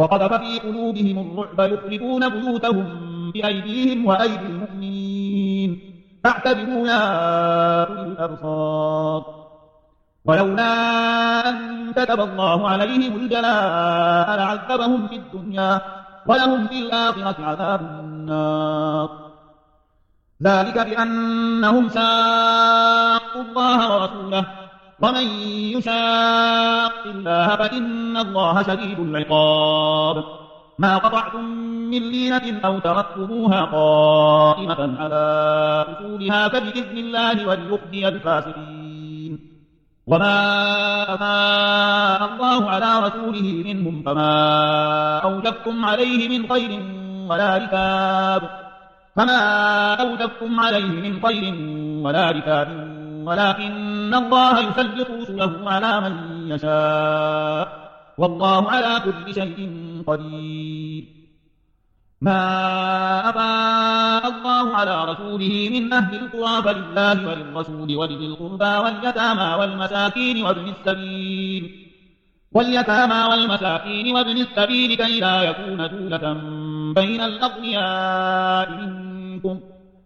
وقذف في قلوبهم الرعب يخربون بيوتهم بأيديهم وأيدي المؤمنين. فاعتبروا يا أولي الأبصار. ولولا أن كتب الله عليهم الجلاء لعذبهم في الدنيا ولهم في الآخرة عذاب النار. ذلك بأنهم ساقوا الله ورسوله ومن يشاق الله فإن الله شديد العقاب. ما قطعتم من لينة أو تركتموها قائمة على أصولها فبإذن الله وليخزي الفاسقين. وما أفاء الله على رسوله منهم فما أوجبتم عليه من خير ولا ركاب. فما أوجبتم عليه من خير ولا ركاب. ولكن الله يسلط رسله على من يشاء. والله على كل شيء قدير. ما أفاء الله على رسوله من أهل القرى فلله وللرسول ولذي القربى واليتامى والمساكين وابن السبيل. واليتامى والمساكين وابن السبيل كي لا يكون دولة بين الأغنياء منكم.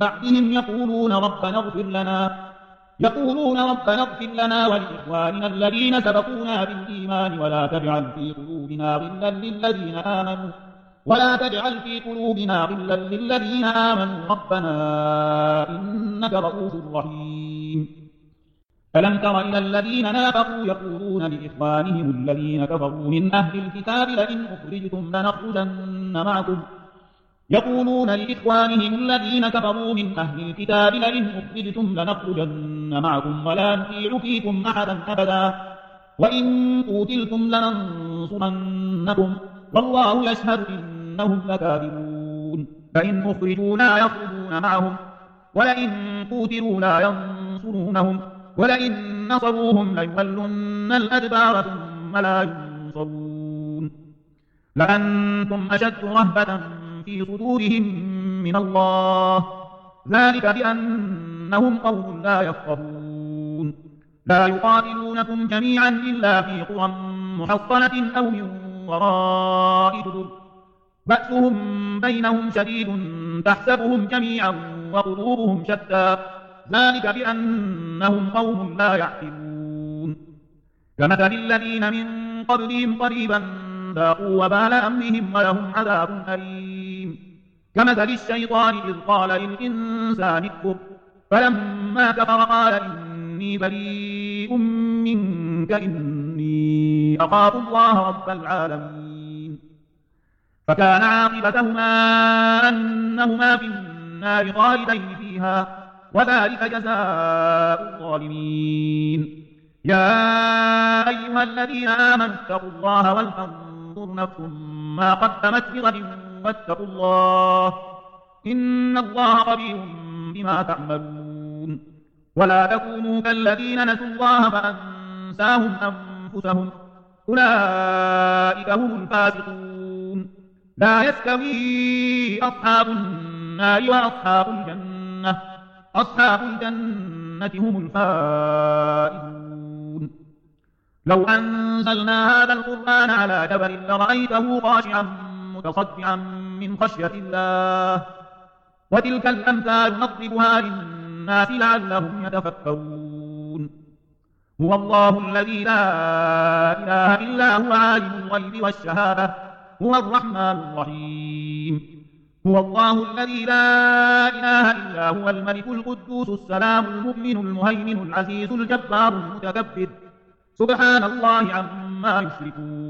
بعدهم يقولون ربنا اغفر لنا. يقولون ربنا اغفر لنا ولإخواننا الذين سبقونا بالإيمان ولا تجعل في قلوبنا غلا للذين آمنوا ولا تجعل في قلوبنا غلا للذين آمنوا. ربنا إنك رؤوف رحيم. ألم تر إلى الذين نافقوا يقولون لإخوانهم الذين كفروا من أهل الكتاب لئن أخرجتم لنخرجن معكم. يقولون لإخوانهم الذين كفروا من أهل الكتاب لئن أخرجتم لنخرجن معكم ولا نطيع فيكم أحدا أبدا. وإن قوتلتم لننصرنكم والله يشهد إنهم لكاذبون. فإن أخرجوا لا يخرجون معهم ولئن قوتلوا لا ينصرونهم ولئن نصروهم ليولن الأدبار ثم لا ينصرون. لأنتم أشد رهبة في صدورهم من الله. ذلك بأنهم قوم لا يفقهون. لا يقاتلونكم جميعا إلا في قرى محصنة أو من وراء جدر. بأسهم بينهم شديد تحسبهم جميعا وقلوبهم شتى. ذلك بأنهم قوم لا يعقلون. كمثل الذين من قبلهم قريبا ذاقوا وبال أمرهم ولهم عذاب أليم. كمثل الشيطان إذ قال للإنسان اكفر. فلما كفر قال إني بريء منك إني أخاف الله رب العالمين. فكان عاقبتهما أنهما في النار خالدين فيها وذلك جزاء الظالمين. يا أيها الذين آمنوا اتقوا الله والفنظر تنظر نفس ما قدمت بغد واتقوا الله. إن الله خبير بما تعملون. ولا تكونوا كالذين نسوا الله فأنساهم أنفسهم. أولئك هم الفاسقون. لا يستوي أصحاب النار وأصحاب الجنة. أصحاب الجنة هم الفائزون. لو أنزلنا هذا القرآن على جبل لرأيته خاشعا متصدعا من خشية الله. وتلك الأمثال نضربها للناس لعلهم يتفكرون. هو الله الذي لا إله إلا هو عالم الغيب والشهادة. هو الرحمن الرحيم. هو الله الذي لا إله إلا هو الملك القدوس السلام المؤمن المهيمن العزيز الجبار المتكبر. سبحان الله عما يشركون.